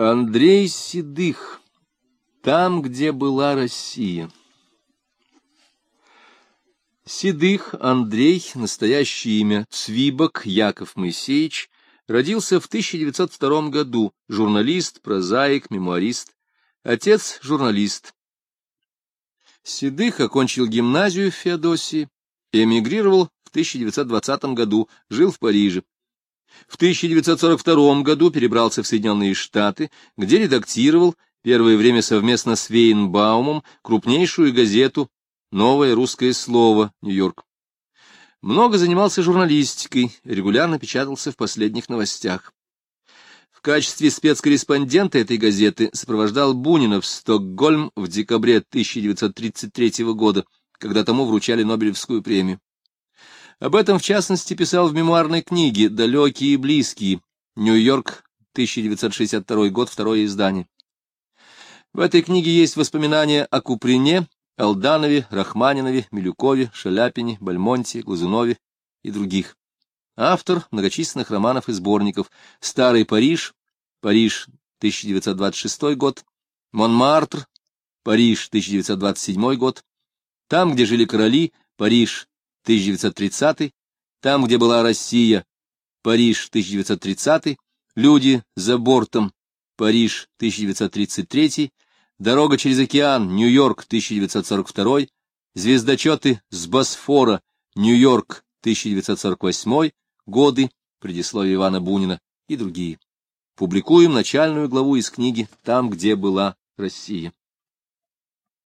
Андрей Седых. Там, где была Россия. Седых Андрей, настоящее имя Цвибок Яков Моисеевич, родился в 1902 году, журналист, прозаик, мемуарист. Отец — журналист. Седых окончил гимназию в Феодосии, эмигрировал в 1920 году, жил в Париже. В 1942 году перебрался в Соединенные Штаты, где редактировал первое время совместно с Вейнбаумом крупнейшую газету «Новое русское слово. Нью-Йорк». Много занимался журналистикой, регулярно печатался в последних новостях. В качестве спецкорреспондента этой газеты сопровождал Бунина в Стокгольм в декабре 1933 года, когда тому вручали Нобелевскую премию. Об этом, в частности, писал в мемуарной книге «Далекие и близкие», Нью-Йорк, 1962 год, второе издание. В этой книге есть воспоминания о Куприне, Алданове, Рахманинове, Милюкове, Шаляпине, Бальмонте, Глазунове и других. Автор многочисленных романов и сборников «Старый Париж», Париж, 1926 год, Монмартр, Париж, 1927 год, Там, где жили короли, Париж, 1930, там, где была Россия, Париж, 1930, люди за бортом, Париж, 1933, дорога через океан, Нью-Йорк, 1942, звездочеты с Босфора, Нью-Йорк, 1948, годы, предисловие Ивана Бунина и другие. Публикуем начальную главу из книги «Там, где была Россия».